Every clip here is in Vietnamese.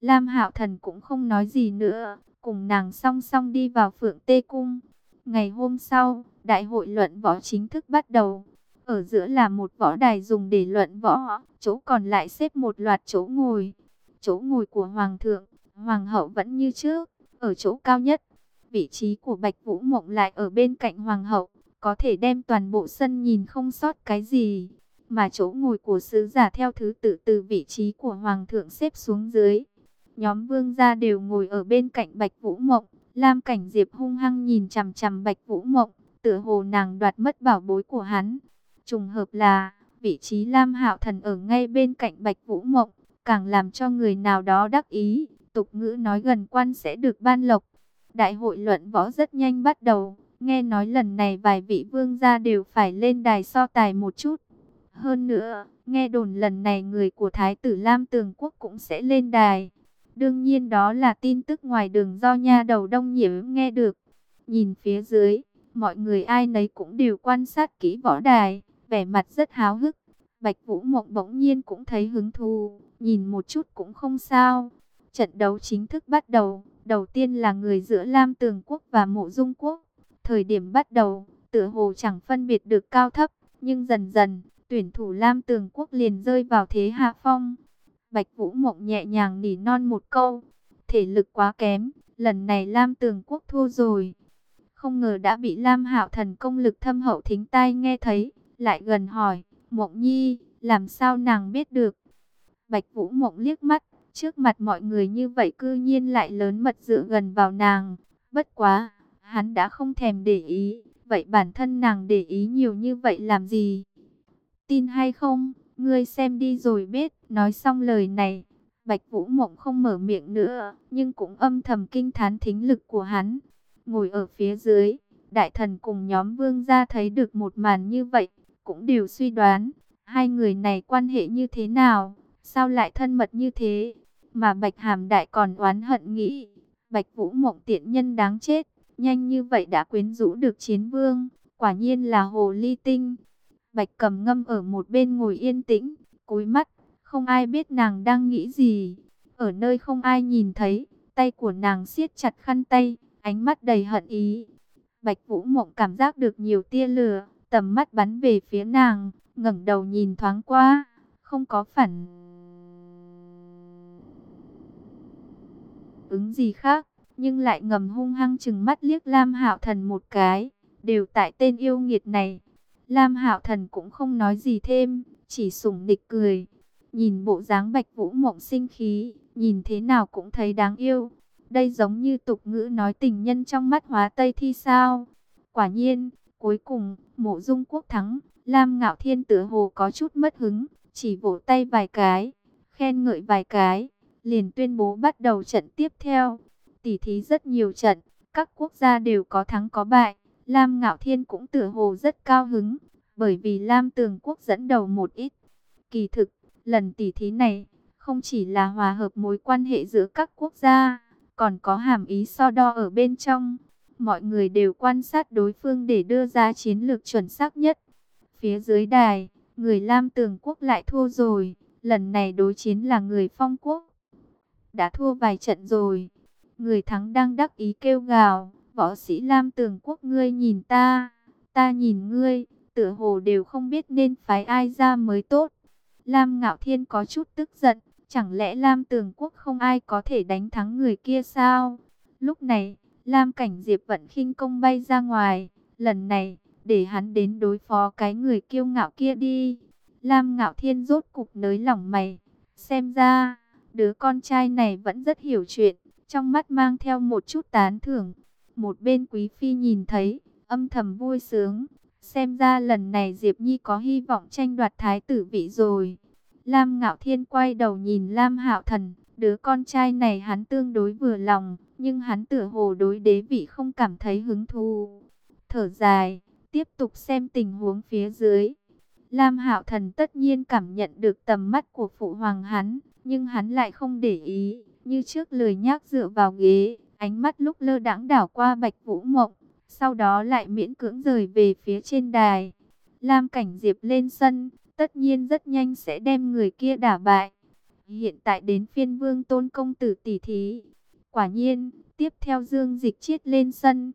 Lam Hạo Thần cũng không nói gì nữa, cùng nàng song song đi vào Phượng Tê Cung. Ngày hôm sau, đại hội luận võ chính thức bắt đầu. Ở giữa là một võ đài dùng để luận võ, chỗ còn lại xếp một loạt chỗ ngồi. Chỗ ngồi của Hoàng thượng, Hoàng hậu vẫn như trước, ở chỗ cao nhất. Vị trí của Bạch Vũ Mộng lại ở bên cạnh Hoàng hậu, có thể đem toàn bộ sân nhìn không sót cái gì. Mà chỗ ngồi của sứ giả theo thứ tự từ vị trí của Hoàng thượng xếp xuống dưới. Nhóm vương gia đều ngồi ở bên cạnh Bạch Vũ Mộng. Lam Cảnh Diệp hung hăng nhìn chằm chằm Bạch Vũ Mộng, tựa hồ nàng đoạt mất bảo bối của hắn. Trùng hợp là, vị trí Lam Hạo Thần ở ngay bên cạnh Bạch Vũ Mộng, càng làm cho người nào đó đắc ý, tục ngữ nói gần quan sẽ được ban lộc. Đại hội luận võ rất nhanh bắt đầu, nghe nói lần này vài vị vương gia đều phải lên đài so tài một chút. Hơn nữa, nghe đồn lần này người của Thái tử Lam Tường Quốc cũng sẽ lên đài. Đương nhiên đó là tin tức ngoài đường do nha đầu đông nhiễm nghe được. Nhìn phía dưới, mọi người ai nấy cũng đều quan sát kỹ võ đài, vẻ mặt rất háo hức. Bạch Vũ Mộng bỗng nhiên cũng thấy hứng thú, nhìn một chút cũng không sao. Trận đấu chính thức bắt đầu, đầu tiên là người giữa Lam Tường Quốc và Mộ Dung Quốc. Thời điểm bắt đầu, tựa hồ chẳng phân biệt được cao thấp, nhưng dần dần, tuyển thủ Lam Tường Quốc liền rơi vào thế hạ phong. Bạch Vũ Mộng nhẹ nhàng nỉ non một câu, thể lực quá kém, lần này Lam Tường Quốc thua rồi. Không ngờ đã bị Lam Hạo Thần công lực thâm hậu thính tai nghe thấy, lại gần hỏi, Mộng Nhi, làm sao nàng biết được? Bạch Vũ Mộng liếc mắt, trước mặt mọi người như vậy cư nhiên lại lớn mật dựa gần vào nàng. Bất quá, hắn đã không thèm để ý, vậy bản thân nàng để ý nhiều như vậy làm gì? Tin hay không, ngươi xem đi rồi biết. Nói xong lời này, Bạch Vũ Mộng không mở miệng nữa, nhưng cũng âm thầm kinh thán thính lực của hắn. Ngồi ở phía dưới, đại thần cùng nhóm vương gia thấy được một màn như vậy, cũng đều suy đoán, hai người này quan hệ như thế nào, sao lại thân mật như thế, mà Bạch Hàm Đại còn oán hận nghĩ, Bạch Vũ Mộng tiện nhân đáng chết, nhanh như vậy đã quyến rũ được chiến vương, quả nhiên là hồ ly tinh. Bạch cầm ngâm ở một bên ngồi yên tĩnh, cúi mắt, không ai biết nàng đang nghĩ gì. Ở nơi không ai nhìn thấy, tay của nàng siết chặt khăn tay, ánh mắt đầy hận ý. Bạch Vũ Mộng cảm giác được nhiều tia lửa, tầm mắt bắn về phía nàng, ngẩng đầu nhìn thoáng qua, không có phản ứng gì khác, nhưng lại ngầm hung hăng chừng mắt liếc Lam Hạo Thần một cái, đều tại tên yêu nghiệt này. Lam Hạo Thần cũng không nói gì thêm, chỉ sủng nịch cười. Nhìn bộ dáng Bạch Vũ Mộng sinh khí, nhìn thế nào cũng thấy đáng yêu. Đây giống như tục ngữ nói tình nhân trong mắt hóa tây thi sao. Quả nhiên, cuối cùng, mộ dung quốc thắng, Lam Ngạo Thiên tựa hồ có chút mất hứng, chỉ vỗ tay vài cái, khen ngợi vài cái, liền tuyên bố bắt đầu trận tiếp theo. Tỷ thí rất nhiều trận, các quốc gia đều có thắng có bại. Lam Ngạo Thiên cũng tựa hồ rất cao hứng, bởi vì Lam Tường Quốc dẫn đầu một ít. Kỳ thực, lần tỷ thí này, không chỉ là hòa hợp mối quan hệ giữa các quốc gia, còn có hàm ý so đo ở bên trong. Mọi người đều quan sát đối phương để đưa ra chiến lược chuẩn xác nhất. Phía dưới đài, người Lam Tường Quốc lại thua rồi, lần này đối chiến là người Phong Quốc. Đã thua vài trận rồi, người thắng đang đắc ý kêu gào, võ sĩ Lam Tường Quốc ngươi nhìn ta, ta nhìn ngươi, tựa hồ đều không biết nên phái ai ra mới tốt. Lam Ngạo Thiên có chút tức giận, chẳng lẽ Lam Tường Quốc không ai có thể đánh thắng người kia sao? Lúc này, Lam Cảnh Diệp vận khinh công bay ra ngoài, lần này, để hắn đến đối phó cái người kiêu ngạo kia đi. Lam Ngạo Thiên rốt cục nới lỏng mày, xem ra, đứa con trai này vẫn rất hiểu chuyện, trong mắt mang theo một chút tán thưởng. Một bên Quý Phi nhìn thấy, âm thầm vui sướng, Xem ra lần này Diệp Nhi có hy vọng tranh đoạt thái tử vị rồi. Lam Ngạo Thiên quay đầu nhìn Lam Hạo Thần, đứa con trai này hắn tương đối vừa lòng, nhưng hắn tựa hồ đối đế vị không cảm thấy hứng thú. Thở dài, tiếp tục xem tình huống phía dưới. Lam Hạo Thần tất nhiên cảm nhận được tầm mắt của phụ hoàng hắn, nhưng hắn lại không để ý, như trước lời nhác dựa vào ghế, ánh mắt lúc lơ đãng đảo qua Bạch Vũ Mộng, sau đó lại miễn cưỡng rời về phía trên đài. Lam Cảnh Diệp lên sân, tất nhiên rất nhanh sẽ đem người kia đả bại. Hiện tại đến phiên vương tôn công tử tỷ thí. Quả nhiên, tiếp theo Dương Dịch chiết lên sân.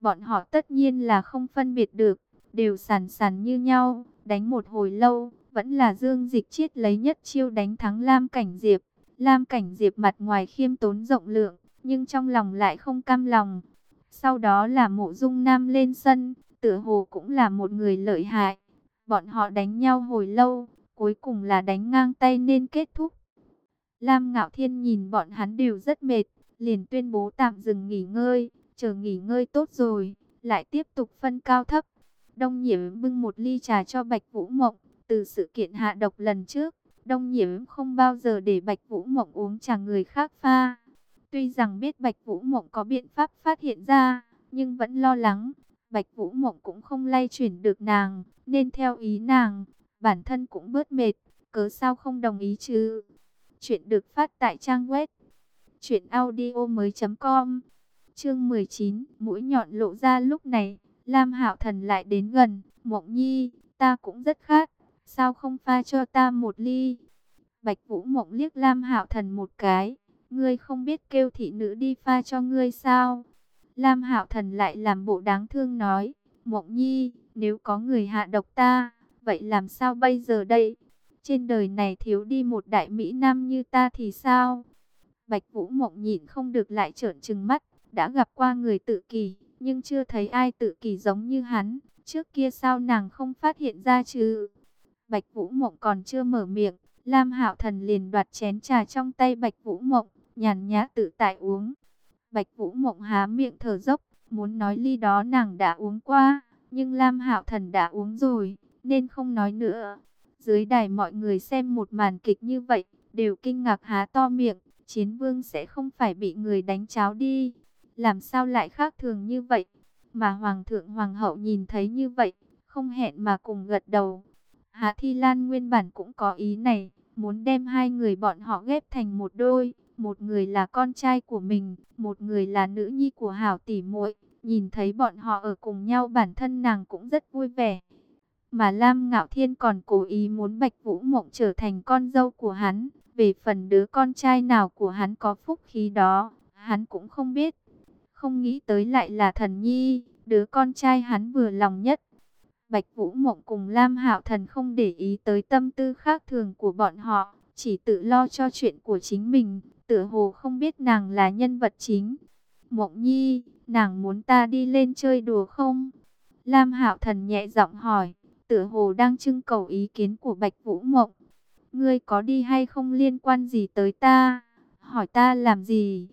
Bọn họ tất nhiên là không phân biệt được, đều sàn sàn như nhau, đánh một hồi lâu, vẫn là Dương Dịch chiết lấy nhất chiêu đánh thắng Lam Cảnh Diệp. Lam Cảnh Diệp mặt ngoài khiêm tốn rộng lượng, nhưng trong lòng lại không cam lòng. Sau đó là mộ dung nam lên sân, tựa hồ cũng là một người lợi hại. Bọn họ đánh nhau hồi lâu, cuối cùng là đánh ngang tay nên kết thúc. Lam Ngạo Thiên nhìn bọn hắn đều rất mệt, liền tuyên bố tạm dừng nghỉ ngơi, chờ nghỉ ngơi tốt rồi, lại tiếp tục phân cao thấp. Đông Nhiễm bưng một ly trà cho Bạch Vũ Mộng, từ sự kiện hạ độc lần trước, Đông Nhiễm không bao giờ để Bạch Vũ Mộng uống trà người khác pha. Tuy rằng biết Bạch Vũ Mộng có biện pháp phát hiện ra, nhưng vẫn lo lắng, Bạch Vũ Mộng cũng không lay chuyển được nàng, nên theo ý nàng, bản thân cũng bớt mệt, cớ sao không đồng ý chứ. Chuyện được phát tại trang web truyệnaudiomoi.com. Chương 19, mũi nhọn lộ ra lúc này, Lam Hạo Thần lại đến gần, "Mộng Nhi, ta cũng rất khát, sao không pha cho ta một ly?" Bạch Vũ Mộng liếc Lam Hạo Thần một cái, "Ngươi không biết kêu thị nữ đi pha cho ngươi sao?" Lam Hạo Thần lại làm bộ đáng thương nói, "Mộng Nhi, nếu có người hạ độc ta, vậy làm sao bây giờ đây? Trên đời này thiếu đi một đại mỹ nam như ta thì sao?" Bạch Vũ Mộng nhịn không được lại trợn trừng mắt, đã gặp qua người tự kỳ nhưng chưa thấy ai tự kỳ giống như hắn, trước kia sao nàng không phát hiện ra chứ? Bạch Vũ Mộng còn chưa mở miệng, Lam Hạo Thần liền đoạt chén trà trong tay Bạch Vũ Mộng, nhàn nhã tự tại uống. Bạch Vũ Mộng há miệng thở dốc, muốn nói ly đó nàng đã uống qua, nhưng Lam Hạo Thần đã uống rồi, nên không nói nữa. Dưới đài mọi người xem một màn kịch như vậy, đều kinh ngạc há to miệng, chiến vương sẽ không phải bị người đánh cháo đi. Làm sao lại khác thường như vậy? Mà Hoàng thượng Hoàng hậu nhìn thấy như vậy, không hẹn mà cùng gật đầu. Hạ Thi Lan nguyên bản cũng có ý này, muốn đem hai người bọn họ ghép thành một đôi. Một người là con trai của mình, một người là nữ nhi của Hảo tỷ muội. Nhìn thấy bọn họ ở cùng nhau bản thân nàng cũng rất vui vẻ. Mà Lam Ngạo Thiên còn cố ý muốn Bạch Vũ Mộng trở thành con dâu của hắn. Về phần đứa con trai nào của hắn có phúc khí đó, hắn cũng không biết. Không nghĩ tới lại là thần nhi, đứa con trai hắn vừa lòng nhất. Bạch Vũ Mộng cùng Lam Hạo Thần không để ý tới tâm tư khác thường của bọn họ, chỉ tự lo cho chuyện của chính mình, tựa hồ không biết nàng là nhân vật chính. Mộng Nhi, nàng muốn ta đi lên chơi đùa không? Lam Hạo Thần nhẹ giọng hỏi, tựa hồ đang trưng cầu ý kiến của Bạch Vũ Mộng. Ngươi có đi hay không liên quan gì tới ta? Hỏi ta làm gì?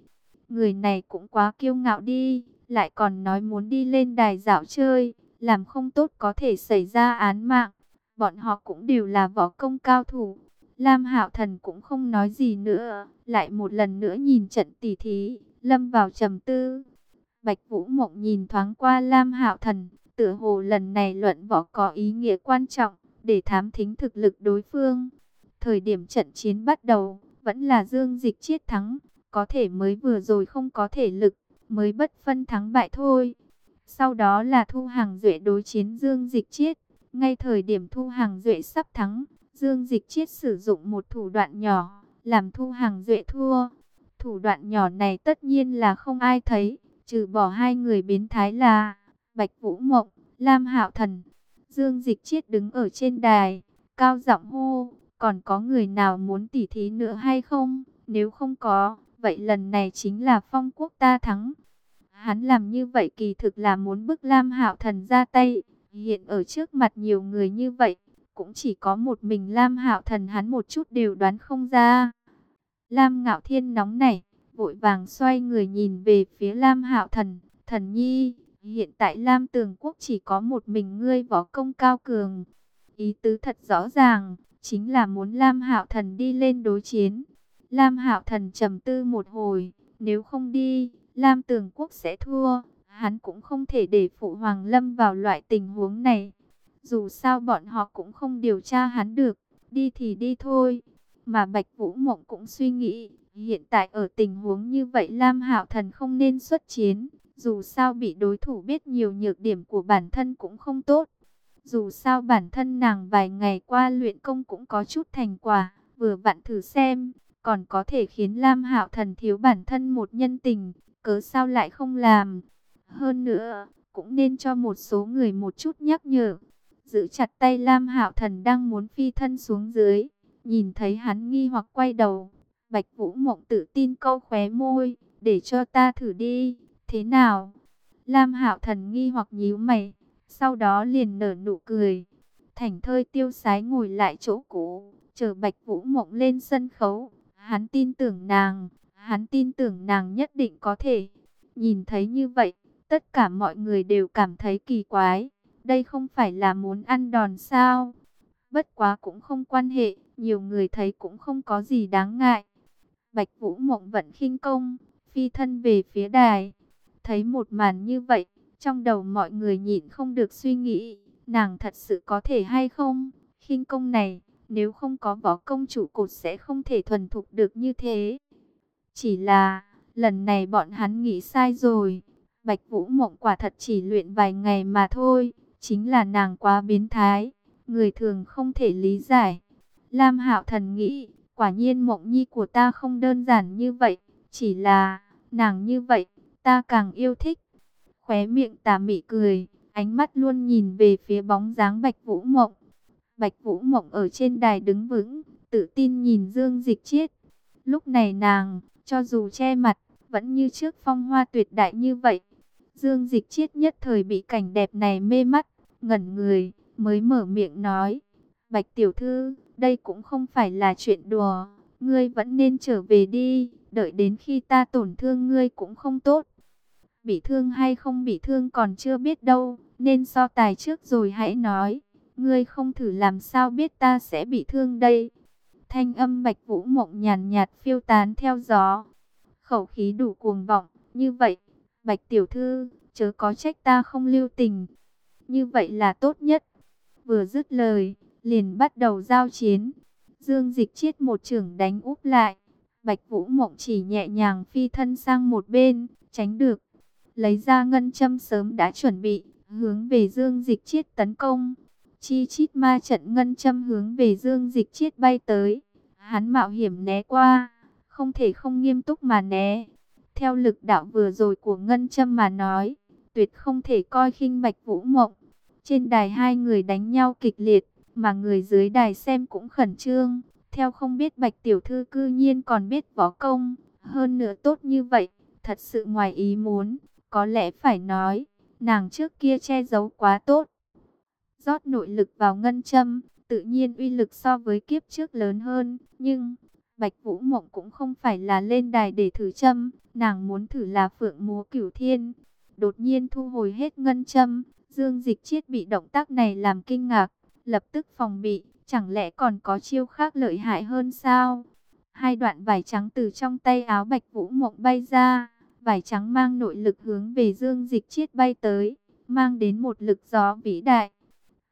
Người này cũng quá kiêu ngạo đi, lại còn nói muốn đi lên đài dạo chơi, làm không tốt có thể xảy ra án mạng. Bọn họ cũng đều là võ công cao thủ. Lam Hạo Thần cũng không nói gì nữa, lại một lần nữa nhìn trận tỷ thí, lâm vào trầm tư. Bạch Vũ Mộng nhìn thoáng qua Lam Hạo Thần, tựa hồ lần này luận võ có ý nghĩa quan trọng, để thám thính thực lực đối phương. Thời điểm trận chiến bắt đầu, vẫn là Dương Dịch chiết thắng, có thể mới vừa rồi không có thể lực, mới bất phân thắng bại thôi. Sau đó là Thu Hàng Duệ đối chiến Dương Dịch chiết, ngay thời điểm Thu Hàng Duệ sắp thắng, Dương Dịch chiết sử dụng một thủ đoạn nhỏ, làm Thu Hàng Duệ thua. Thủ đoạn nhỏ này tất nhiên là không ai thấy, trừ bỏ hai người biến thái là Bạch Vũ Mộng, Lam Hạo Thần. Dương Dịch chiết đứng ở trên đài, cao giọng hô, còn có người nào muốn tỉ thí nữa hay không? Nếu không có, vậy lần này chính là phong quốc ta thắng. Hắn làm như vậy kỳ thực là muốn bức Lam Hạo Thần ra tay. Hiện ở trước mặt nhiều người như vậy, cũng chỉ có một mình Lam Hạo Thần hắn một chút đều đoán không ra. Lam Ngạo Thiên nóng nảy, vội vàng xoay người nhìn về phía Lam Hạo Thần, "Thần nhi, hiện tại Lam Tường Quốc chỉ có một mình ngươi võ công cao cường." Ý tứ thật rõ ràng, chính là muốn Lam Hạo Thần đi lên đối chiến. Lam Hạo Thần trầm tư một hồi, nếu không đi, Lam Tường Quốc sẽ thua. Hắn cũng không thể để Phụ Hoàng Lâm vào loại tình huống này. Dù sao bọn họ cũng không điều tra hắn được, đi thì đi thôi. Mà Bạch Vũ Mộng cũng suy nghĩ, hiện tại ở tình huống như vậy Lam Hạo Thần không nên xuất chiến. Dù sao bị đối thủ biết nhiều nhược điểm của bản thân cũng không tốt. Dù sao bản thân nàng vài ngày qua luyện công cũng có chút thành quả vừa vặn thử xem, còn có thể khiến Lam Hạo Thần thiếu bản thân một nhân tình, cớ sao lại không làm. Hơn nữa, cũng nên cho một số người một chút nhắc nhở. Giữ chặt tay Lam Hạo Thần đang muốn phi thân xuống dưới, nhìn thấy hắn nghi hoặc quay đầu, Bạch Vũ Mộng tự tin câu khóe môi, để cho ta thử đi, thế nào? Lam Hạo Thần nghi hoặc nhíu mày, sau đó liền nở nụ cười. Thành thơi tiêu sái ngồi lại chỗ cũ, chờ Bạch Vũ Mộng lên sân khấu. Hắn tin tưởng nàng, hắn tin tưởng nàng nhất định có thể. Nhìn thấy như vậy, tất cả mọi người đều cảm thấy kỳ quái. Đây không phải là muốn ăn đòn sao? Bất quá cũng không quan hệ, nhiều người thấy cũng không có gì đáng ngại. Bạch Vũ Mộng vận khinh công, phi thân về phía đài. Thấy một màn như vậy, trong đầu mọi người nhịn không được suy nghĩ, nàng thật sự có thể hay không? khinh công này, nếu không có võ công chủ cột sẽ không thể thuần thục được như thế. Chỉ là, lần này bọn hắn nghĩ sai rồi. Bạch Vũ Mộng quả thật chỉ luyện vài ngày mà thôi, chính là nàng quá biến thái, người thường không thể lý giải. Lam Hạo Thần nghĩ, quả nhiên Mộng Nhi của ta không đơn giản như vậy, chỉ là nàng như vậy, ta càng yêu thích. Khóe miệng tà mị cười, ánh mắt luôn nhìn về phía bóng dáng Bạch Vũ Mộng. Bạch Vũ Mộng ở trên đài đứng vững, tự tin nhìn Dương Dịch Chiết. Lúc này nàng, cho dù che mặt, vẫn như trước phong hoa tuyệt đại như vậy. Dương Dịch Chiết nhất thời bị cảnh đẹp này mê mắt, ngẩn người, mới mở miệng nói. Bạch Tiểu Thư, đây cũng không phải là chuyện đùa, ngươi vẫn nên trở về đi, đợi đến khi ta tổn thương ngươi cũng không tốt. Bị thương hay không bị thương còn chưa biết đâu, nên so tài trước rồi hãy nói. Ngươi không thử làm sao biết ta sẽ bị thương đây. Thanh âm bạch vũ mộng nhàn nhạt phiêu tán theo gió. Khẩu khí đủ cuồng vọng, như vậy, bạch tiểu thư, chớ có trách ta không lưu tình. Như vậy là tốt nhất. Vừa dứt lời, liền bắt đầu giao chiến. Dương dịch chiết một trưởng đánh úp lại. Bạch Vũ Mộng chỉ nhẹ nhàng phi thân sang một bên, tránh được. Lấy ra ngân châm sớm đã chuẩn bị, hướng về Dương Dịch Chiết tấn công. Chi chít ma trận ngân châm hướng về Dương Dịch Chiết bay tới. Hắn mạo hiểm né qua, không thể không nghiêm túc mà né. Theo lực đạo vừa rồi của ngân châm mà nói, tuyệt không thể coi khinh Bạch Vũ Mộng. Trên đài hai người đánh nhau kịch liệt, mà người dưới đài xem cũng khẩn trương. Theo không biết Bạch Tiểu Thư cư nhiên còn biết võ công, hơn nữa tốt như vậy, thật sự ngoài ý muốn, có lẽ phải nói, nàng trước kia che giấu quá tốt. rót nội lực vào ngân châm, tự nhiên uy lực so với kiếp trước lớn hơn, nhưng Bạch Vũ Mộng cũng không phải là lên đài để thử châm, nàng muốn thử là phượng múa cửu thiên. Đột nhiên thu hồi hết ngân châm, Dương Dịch Chiết bị động tác này làm kinh ngạc, lập tức phòng bị, chẳng lẽ còn có chiêu khác lợi hại hơn sao? Hai đoạn vải trắng từ trong tay áo Bạch Vũ Mộng bay ra, vải trắng mang nội lực hướng về Dương Dịch Chiết bay tới, mang đến một lực gió vĩ đại.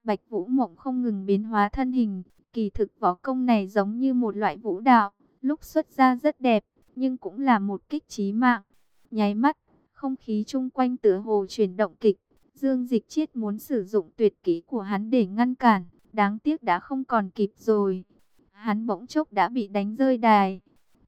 Bạch Vũ Mộng không ngừng biến hóa thân hình, kỳ thực võ công này giống như một loại vũ đạo, lúc xuất ra rất đẹp, nhưng cũng là một kích trí mạng. Nháy mắt, không khí chung quanh tựa hồ chuyển động kịch, Dương Dịch Chiết muốn sử dụng tuyệt kỹ của hắn để ngăn cản, đáng tiếc đã không còn kịp rồi. Hắn bỗng chốc đã bị đánh rơi đài.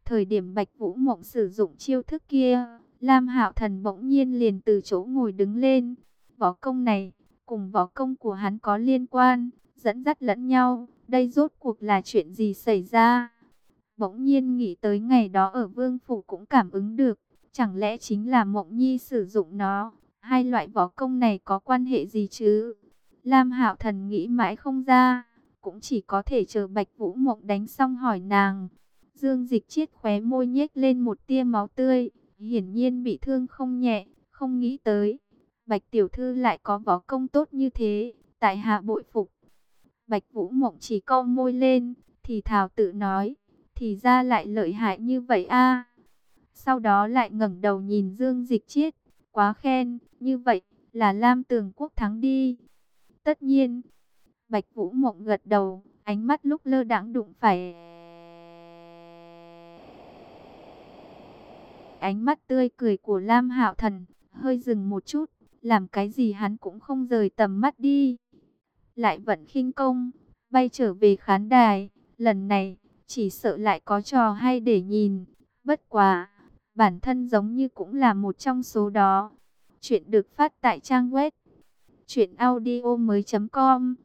Thời điểm Bạch Vũ Mộng sử dụng chiêu thức kia, Lam Hạo Thần bỗng nhiên liền từ chỗ ngồi đứng lên. Võ công này, cùng võ công của hắn có liên quan, dẫn dắt lẫn nhau. Đây rốt cuộc là chuyện gì xảy ra? Bỗng nhiên nghĩ tới ngày đó ở Vương Phủ cũng cảm ứng được. Chẳng lẽ chính là Mộng Nhi sử dụng nó? Hai loại võ công này có quan hệ gì chứ? Lam Hạo Thần nghĩ mãi không ra, cũng chỉ có thể chờ Bạch Vũ Mộng đánh xong hỏi nàng. Dương Dịch Chiết khóe môi nhếch lên một tia máu tươi, hiển nhiên bị thương không nhẹ, không nghĩ tới. Bạch Tiểu Thư lại có võ công tốt như thế, tại hạ bội phục. Bạch Vũ Mộng chỉ câu môi lên, thì thảo tự nói, thì ra lại lợi hại như vậy a. Sau đó lại ngẩng đầu nhìn Dương Dịch Chiết, quá khen, như vậy là Lam Tường Quốc thắng đi. Tất nhiên, Bạch Vũ Mộng gật đầu, ánh mắt lúc lơ đãng đụng phải ánh mắt tươi cười của Lam Hạo Thần, hơi dừng một chút, làm cái gì hắn cũng không rời tầm mắt đi. Lại vận khinh công, bay trở về khán đài, lần này, chỉ sợ lại có trò hay để nhìn. Bất quá, bản thân giống như cũng là một trong số đó. Chuyện được phát tại trang web truyệnaudiomoi.com.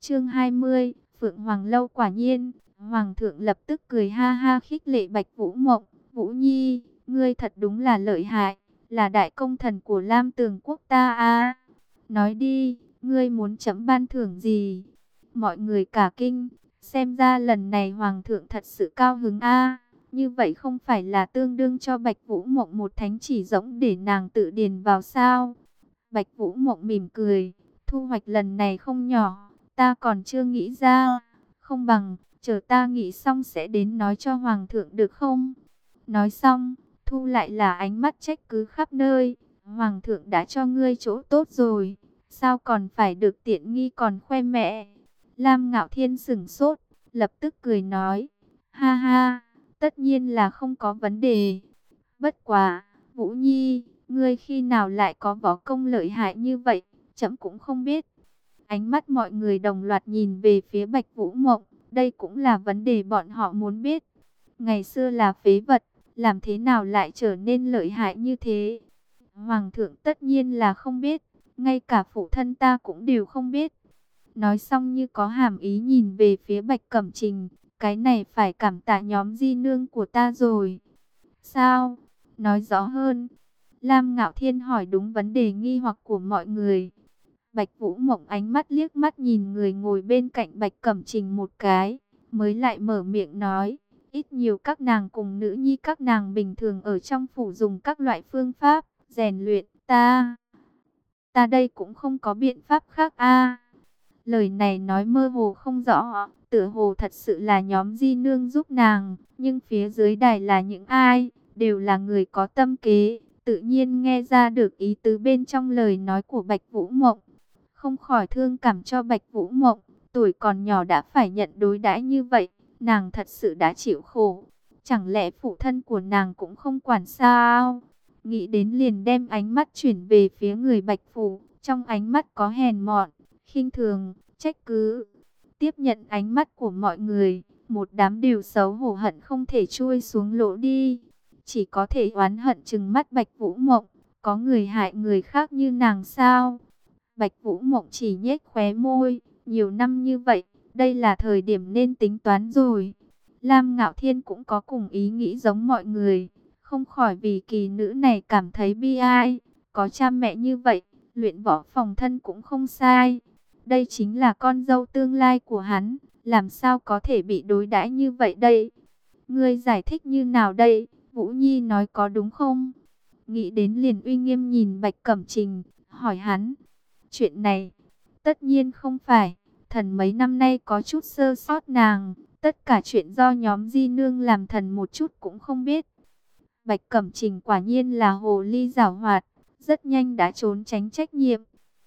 Chương 20, Phượng Hoàng lâu quả nhiên, hoàng thượng lập tức cười ha ha khích lệ Bạch Vũ Mộng, "Vũ Nhi, ngươi thật đúng là lợi hại, là đại công thần của Lam Tường quốc ta a." Nói đi, ngươi muốn chấm ban thưởng gì? Mọi người cả kinh, xem ra lần này hoàng thượng thật sự cao hứng a. Như vậy không phải là tương đương cho Bạch Vũ Mộng một thánh chỉ rỗng để nàng tự điền vào sao? Bạch Vũ Mộng mỉm cười, thu hoạch lần này không nhỏ, ta còn chưa nghĩ ra, không bằng, chờ ta nghĩ xong sẽ đến nói cho Hoàng thượng được không? Nói xong, thu lại là ánh mắt trách cứ khắp nơi, Hoàng thượng đã cho ngươi chỗ tốt rồi, sao còn phải được tiện nghi còn khoe mẹ? Lam Ngạo Thiên sửng sốt, lập tức cười nói, ha ha, tất nhiên là không có vấn đề. Bất quá, Vũ Nhi, ngươi khi nào lại có võ công lợi hại như vậy, chấm cũng không biết. Ánh mắt mọi người đồng loạt nhìn về phía Bạch Vũ Mộng, đây cũng là vấn đề bọn họ muốn biết. Ngày xưa là phế vật, làm thế nào lại trở nên lợi hại như thế? Hoàng thượng tất nhiên là không biết, ngay cả phụ thân ta cũng đều không biết. Nói xong như có hàm ý nhìn về phía Bạch Cẩm Trình, cái này phải cảm tạ nhóm di nương của ta rồi. Sao? Nói rõ hơn. Lam Ngạo Thiên hỏi đúng vấn đề nghi hoặc của mọi người. Bạch Vũ Mộng ánh mắt liếc mắt nhìn người ngồi bên cạnh Bạch Cẩm Trình một cái, mới lại mở miệng nói, ít nhiều các nàng cùng nữ nhi các nàng bình thường ở trong phủ dùng các loại phương pháp rèn luyện ta. Ta đây cũng không có biện pháp khác a. lời này nói mơ hồ không rõ, tựa hồ thật sự là nhóm di nương giúp nàng, nhưng phía dưới đài là những ai, đều là người có tâm kế, tự nhiên nghe ra được ý tứ bên trong lời nói của Bạch Vũ Mộng. Không khỏi thương cảm cho Bạch Vũ Mộng, tuổi còn nhỏ đã phải nhận đối đãi như vậy, nàng thật sự đã chịu khổ. Chẳng lẽ phụ thân của nàng cũng không quản sao? Nghĩ đến liền đem ánh mắt chuyển về phía người Bạch Phủ, trong ánh mắt có hèn mọn, khinh thường, trách cứ. Tiếp nhận ánh mắt của mọi người, một đám điều xấu hổ hận không thể chui xuống lỗ đi. Chỉ có thể oán hận chừng mắt Bạch Vũ Mộng, có người hại người khác như nàng sao? Bạch Vũ Mộng chỉ nhếch khóe môi, nhiều năm như vậy, đây là thời điểm nên tính toán rồi. Lam Ngạo Thiên cũng có cùng ý nghĩ giống mọi người, không khỏi vì kỳ nữ này cảm thấy bi ai, có cha mẹ như vậy, luyện võ phòng thân cũng không sai. Đây chính là con dâu tương lai của hắn, làm sao có thể bị đối đãi như vậy đây? Ngươi giải thích như nào đây? Vũ Nhi nói có đúng không? Nghĩ đến liền uy nghiêm nhìn Bạch Cẩm Trình, hỏi hắn. Chuyện này, tất nhiên không phải. Thần mấy năm nay có chút sơ sót nàng. Tất cả chuyện do nhóm Di Nương làm thần một chút cũng không biết. Bạch Cẩm Trình quả nhiên là hồ ly giảo hoạt. Rất nhanh đã trốn tránh trách nhiệm.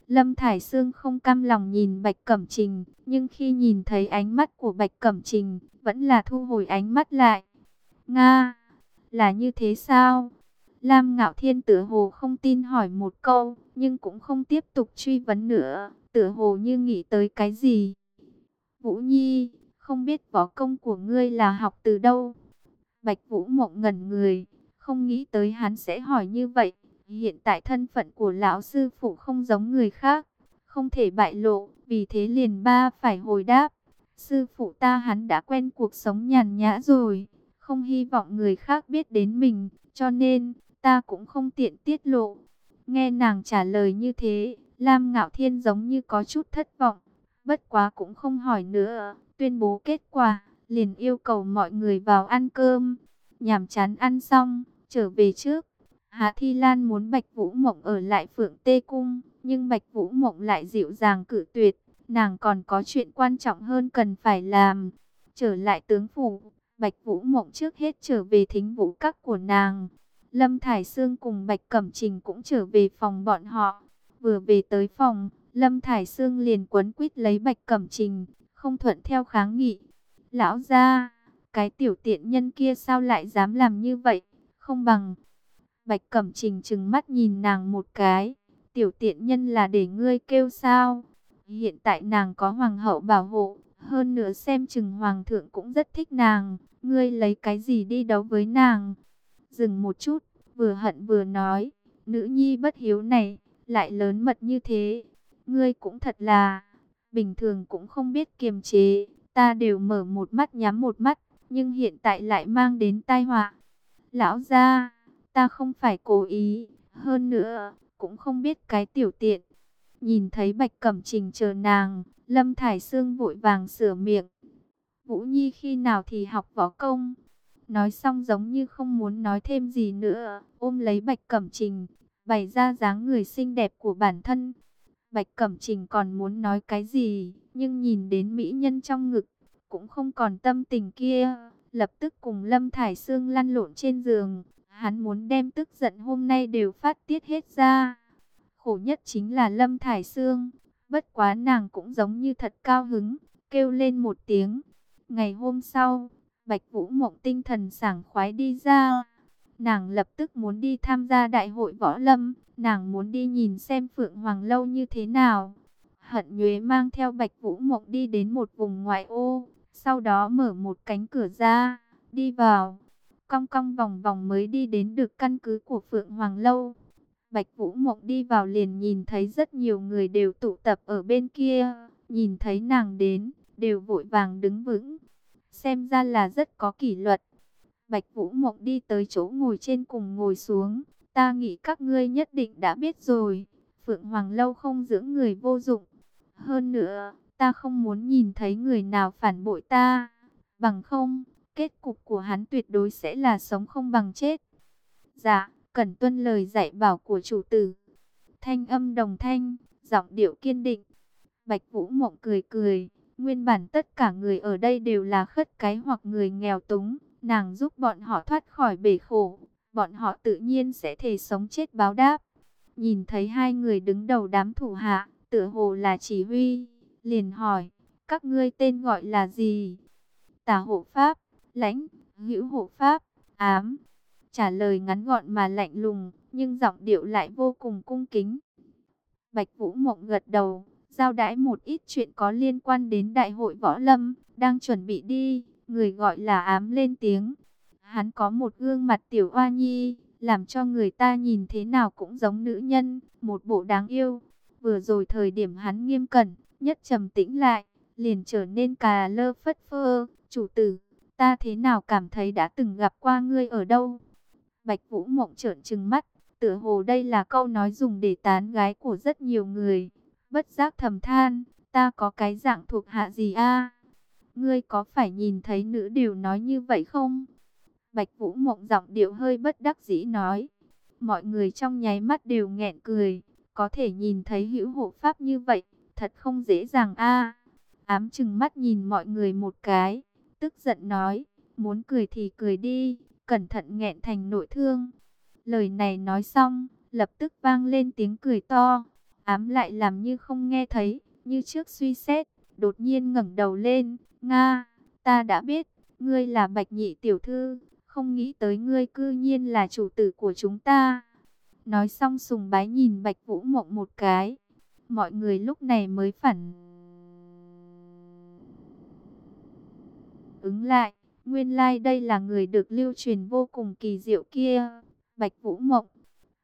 Lâm Thải Sương không cam lòng nhìn Bạch Cẩm Trình. Nhưng khi nhìn thấy ánh mắt của Bạch Cẩm Trình, vẫn là thu hồi ánh mắt lại. Nga! Là như thế sao? Lam Ngạo Thiên tử hồ không tin hỏi một câu, nhưng cũng không tiếp tục truy vấn nữa, tử hồ như nghĩ tới cái gì. Vũ Nhi, không biết võ công của ngươi là học từ đâu? Bạch Vũ mộng ngẩn người, không nghĩ tới hắn sẽ hỏi như vậy. Hiện tại thân phận của lão sư phụ không giống người khác, không thể bại lộ, vì thế liền ba phải hồi đáp. Sư phụ ta hắn đã quen cuộc sống nhàn nhã rồi không hy vọng người khác biết đến mình, cho nên ta cũng không tiện tiết lộ. Nghe nàng trả lời như thế, Lam Ngạo Thiên giống như có chút thất vọng, bất quá cũng không hỏi nữa, tuyên bố kết quả, liền yêu cầu mọi người vào ăn cơm. Nhàm chán ăn xong, trở về trước. Hà Thi Lan muốn Bạch Vũ Mộng ở lại Phượng Tê Cung, nhưng Bạch Vũ Mộng lại dịu dàng cử tuyệt, nàng còn có chuyện quan trọng hơn cần phải làm. Trở lại tướng phủ, Bạch Vũ Mộng trước hết trở về thính vũ các của nàng. Lâm Thải Sương cùng Bạch Cẩm Trình cũng trở về phòng bọn họ. Vừa về tới phòng, Lâm Thải Sương liền quấn quýt lấy Bạch Cẩm Trình, không thuận theo kháng nghị. Lão gia, cái tiểu tiện nhân kia sao lại dám làm như vậy, không bằng. Bạch Cẩm Trình trừng mắt nhìn nàng một cái, tiểu tiện nhân là để ngươi kêu sao. Hiện tại nàng có hoàng hậu bảo hộ, Hơn nữa xem chừng hoàng thượng cũng rất thích nàng, ngươi lấy cái gì đi đấu với nàng? Dừng một chút, vừa hận vừa nói, nữ nhi bất hiếu này, lại lớn mật như thế, ngươi cũng thật là, bình thường cũng không biết kiềm chế, ta đều mở một mắt nhắm một mắt, nhưng hiện tại lại mang đến tai họa. Lão gia, ta không phải cố ý, hơn nữa, cũng không biết cái tiểu tiện. Nhìn thấy Bạch Cẩm Trình chờ nàng, Lâm Thải Sương vội vàng sửa miệng. Vũ Nhi khi nào thì học võ công? Nói xong giống như không muốn nói thêm gì nữa, ôm lấy Bạch Cẩm Trình, bày ra dáng người xinh đẹp của bản thân. Bạch Cẩm Trình còn muốn nói cái gì, nhưng nhìn đến mỹ nhân trong ngực, cũng không còn tâm tình kia, lập tức cùng Lâm Thải Sương lăn lộn trên giường. Hắn muốn đem tức giận hôm nay đều phát tiết hết ra. Khổ nhất chính là Lâm Thải Sương, bất quá nàng cũng giống như thật cao hứng, kêu lên một tiếng. Ngày hôm sau, Bạch Vũ Mộng tinh thần sảng khoái đi ra. Nàng lập tức muốn đi tham gia đại hội võ lâm, nàng muốn đi nhìn xem Phượng Hoàng Lâu như thế nào. Hận Nhuế mang theo Bạch Vũ Mộng đi đến một vùng ngoại ô, sau đó mở một cánh cửa ra, đi vào. Cong cong vòng vòng mới đi đến được căn cứ của Phượng Hoàng Lâu. Bạch Vũ Mộng đi vào liền nhìn thấy rất nhiều người đều tụ tập ở bên kia. Nhìn thấy nàng đến, đều vội vàng đứng vững. Xem ra là rất có kỷ luật. Bạch Vũ Mộng đi tới chỗ ngồi trên cùng ngồi xuống. Ta nghĩ các ngươi nhất định đã biết rồi. Phượng Hoàng Lâu không dưỡng người vô dụng. Hơn nữa, ta không muốn nhìn thấy người nào phản bội ta. Bằng không, kết cục của hắn tuyệt đối sẽ là sống không bằng chết. Dạ, cần tuân lời dạy bảo của chủ tử. Thanh âm đồng thanh, giọng điệu kiên định. Bạch Vũ Mộng cười cười, nguyên bản tất cả người ở đây đều là khất cái hoặc người nghèo túng, nàng giúp bọn họ thoát khỏi bể khổ, bọn họ tự nhiên sẽ thề sống chết báo đáp. Nhìn thấy hai người đứng đầu đám thủ hạ, tựa hồ là chỉ huy, liền hỏi, các ngươi tên gọi là gì? Tả hộ pháp, lãnh, hữu hộ pháp, ám. Trả lời ngắn gọn mà lạnh lùng, nhưng giọng điệu lại vô cùng cung kính. Bạch Vũ Mộng gật đầu, giao đãi một ít chuyện có liên quan đến đại hội võ lâm, đang chuẩn bị đi, người gọi là ám lên tiếng. Hắn có một gương mặt tiểu oa nhi, làm cho người ta nhìn thế nào cũng giống nữ nhân, một bộ đáng yêu. Vừa rồi thời điểm hắn nghiêm cẩn, nhất trầm tĩnh lại, liền trở nên cà lơ phất phơ, chủ tử ta thế nào cảm thấy đã từng gặp qua ngươi ở đâu? Bạch Vũ Mộng trợn trừng mắt, tựa hồ đây là câu nói dùng để tán gái của rất nhiều người. Bất giác thầm than, ta có cái dạng thuộc hạ gì a? Ngươi có phải nhìn thấy nữ điều nói như vậy không? Bạch Vũ Mộng giọng điệu hơi bất đắc dĩ nói. Mọi người trong nháy mắt đều nghẹn cười, có thể nhìn thấy hữu hộ pháp như vậy, thật không dễ dàng a. Ám chừng mắt nhìn mọi người một cái, tức giận nói, muốn cười thì cười đi, cẩn thận nghẹn thành nội thương. Lời này nói xong, lập tức vang lên tiếng cười to, ám lại làm như không nghe thấy, như trước suy xét, đột nhiên ngẩng đầu lên, Nga, ta đã biết, ngươi là bạch nhị tiểu thư, không nghĩ tới ngươi cư nhiên là chủ tử của chúng ta. Nói xong sùng bái nhìn bạch vũ mộng một cái, mọi người lúc này mới phản ứng lại, nguyên lai like đây là người được lưu truyền vô cùng kỳ diệu kia, Bạch Vũ Mộng.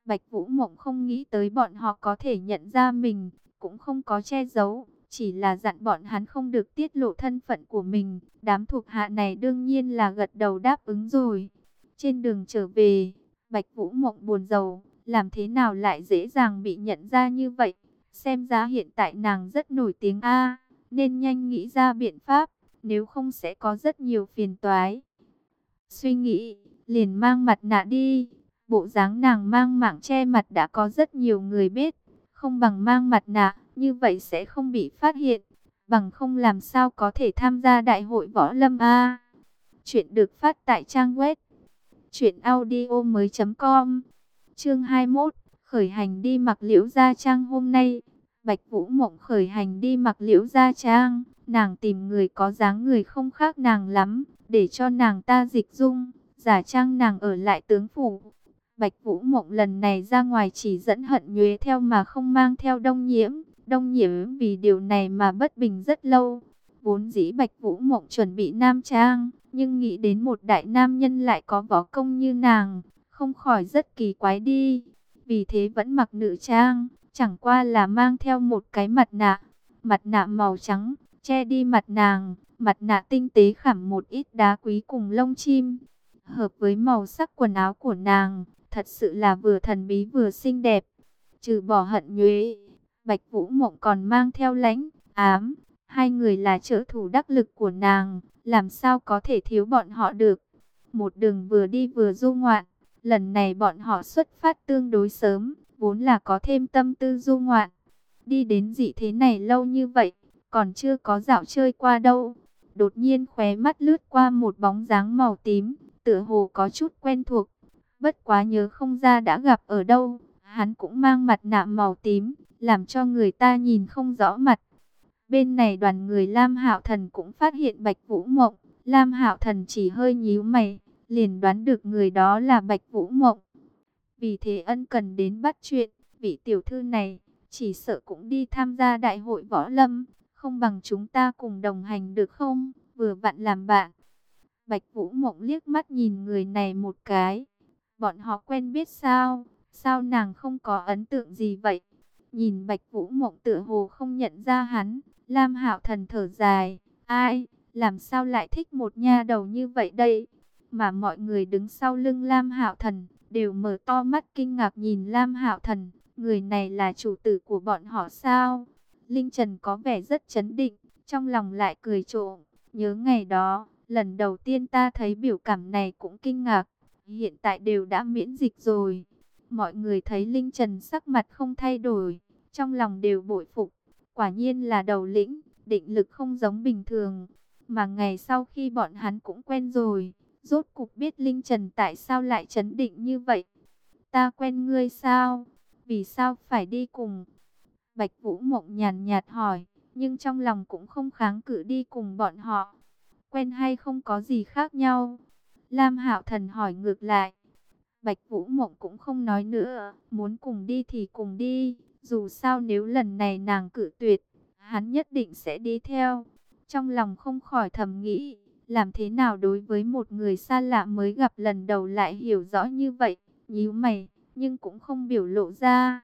Bạch Vũ Mộng không nghĩ tới bọn họ có thể nhận ra mình, cũng không có che giấu, chỉ là dặn bọn hắn không được tiết lộ thân phận của mình. Đám thuộc hạ này đương nhiên là gật đầu đáp ứng rồi. Trên đường trở về, Bạch Vũ Mộng buồn rầu, làm thế nào lại dễ dàng bị nhận ra như vậy? Xem ra hiện tại nàng rất nổi tiếng A, nên nhanh nghĩ ra biện pháp nếu không sẽ có rất nhiều phiền toái. Suy nghĩ, liền mang mặt nạ đi, bộ dáng nàng mang mạng che mặt đã có rất nhiều người biết, không bằng mang mặt nạ, như vậy sẽ không bị phát hiện, bằng không làm sao có thể tham gia đại hội võ lâm A. Chuyện được phát tại trang web truyệnaudiomoi.com. Chương 21, khởi hành đi mặc Liễu gia trang hôm nay. Bạch Vũ Mộng khởi hành đi mặc Liễu gia trang. Nàng tìm người có dáng người không khác nàng lắm, để cho nàng ta dịch dung, giả trang nàng ở lại tướng phủ. Bạch Vũ Mộng lần này ra ngoài chỉ dẫn hận nhuế theo mà không mang theo đông nhiễm. Đông nhiễm vì điều này mà bất bình rất lâu. Vốn dĩ Bạch Vũ Mộng chuẩn bị nam trang, nhưng nghĩ đến một đại nam nhân lại có võ công như nàng, không khỏi rất kỳ quái đi. Vì thế vẫn mặc nữ trang, chẳng qua là mang theo một cái mặt nạ, mặt nạ màu trắng, che đi mặt nàng, mặt nạ tinh tế khảm một ít đá quý cùng lông chim. Hợp với màu sắc quần áo của nàng, thật sự là vừa thần bí vừa xinh đẹp. Trừ bỏ hận nhuế, Bạch Vũ Mộng còn mang theo lãnh, ám, hai người là trợ thủ đắc lực của nàng, làm sao có thể thiếu bọn họ được. Một đường vừa đi vừa du ngoạn, lần này bọn họ xuất phát tương đối sớm, vốn là có thêm tâm tư du ngoạn. Đi đến dị thế này lâu như vậy, còn chưa có dạo chơi qua đâu. Đột nhiên khóe mắt lướt qua một bóng dáng màu tím, tựa hồ có chút quen thuộc. Bất quá nhớ không ra đã gặp ở đâu, hắn cũng mang mặt nạ màu tím, làm cho người ta nhìn không rõ mặt. Bên này đoàn người Lam Hạo Thần cũng phát hiện Bạch Vũ Mộng, Lam Hạo Thần chỉ hơi nhíu mày, liền đoán được người đó là Bạch Vũ Mộng. Vì thế ân cần đến bắt chuyện, vị tiểu thư này, chỉ sợ cũng đi tham gia đại hội võ lâm, không bằng chúng ta cùng đồng hành được không, vừa vặn làm bạn. Bạch Vũ Mộng liếc mắt nhìn người này một cái, bọn họ quen biết sao, sao nàng không có ấn tượng gì vậy? Nhìn Bạch Vũ Mộng tựa hồ không nhận ra hắn, Lam Hạo Thần thở dài, ai, làm sao lại thích một nha đầu như vậy đây? Mà mọi người đứng sau lưng Lam Hạo Thần đều mở to mắt kinh ngạc nhìn Lam Hạo Thần, người này là chủ tử của bọn họ sao? Linh Trần có vẻ rất chấn định, trong lòng lại cười trộm, nhớ ngày đó, lần đầu tiên ta thấy biểu cảm này cũng kinh ngạc, hiện tại đều đã miễn dịch rồi. Mọi người thấy Linh Trần sắc mặt không thay đổi, trong lòng đều bội phục, quả nhiên là đầu lĩnh, định lực không giống bình thường. Mà ngày sau khi bọn hắn cũng quen rồi, rốt cục biết Linh Trần tại sao lại chấn định như vậy. Ta quen ngươi sao? Vì sao phải đi cùng? Bạch Vũ Mộng nhàn nhạt hỏi, nhưng trong lòng cũng không kháng cự đi cùng bọn họ. Quen hay không có gì khác nhau? Lam Hạo Thần hỏi ngược lại. Bạch Vũ Mộng cũng không nói nữa, muốn cùng đi thì cùng đi, dù sao nếu lần này nàng cự tuyệt, hắn nhất định sẽ đi theo. Trong lòng không khỏi thầm nghĩ, làm thế nào đối với một người xa lạ mới gặp lần đầu lại hiểu rõ như vậy, nhíu mày, nhưng cũng không biểu lộ ra.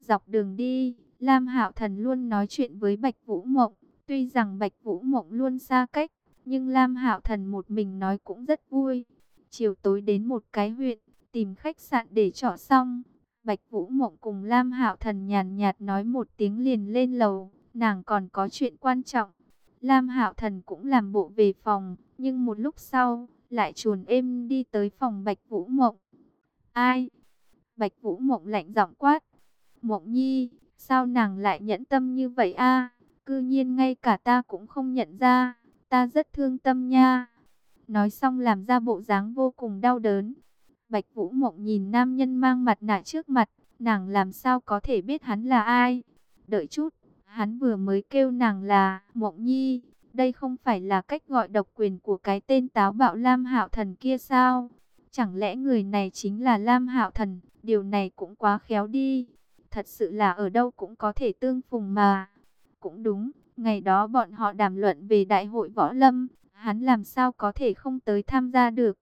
Dọc đường đi, Lam Hạo Thần luôn nói chuyện với Bạch Vũ Mộng, tuy rằng Bạch Vũ Mộng luôn xa cách, nhưng Lam Hạo Thần một mình nói cũng rất vui. Chiều tối đến một cái huyện, tìm khách sạn để trọ xong, Bạch Vũ Mộng cùng Lam Hạo Thần nhàn nhạt nói một tiếng liền lên lầu, nàng còn có chuyện quan trọng. Lam Hạo Thần cũng làm bộ về phòng, nhưng một lúc sau, lại chuồn êm đi tới phòng Bạch Vũ Mộng. Ai? Bạch Vũ Mộng lạnh giọng quát. Mộng Nhi, sao nàng lại nhẫn tâm như vậy a? Cư nhiên ngay cả ta cũng không nhận ra, ta rất thương tâm nha. Nói xong làm ra bộ dáng vô cùng đau đớn. Bạch Vũ Mộng nhìn nam nhân mang mặt nạ trước mặt, nàng làm sao có thể biết hắn là ai? Đợi chút, hắn vừa mới kêu nàng là Mộng Nhi, đây không phải là cách gọi độc quyền của cái tên táo bạo Lam Hạo Thần kia sao? Chẳng lẽ người này chính là Lam Hạo Thần? Điều này cũng quá khéo đi. Thật sự là ở đâu cũng có thể tương phùng mà. Cũng đúng, ngày đó bọn họ đàm luận về đại hội võ lâm, hắn làm sao có thể không tới tham gia được.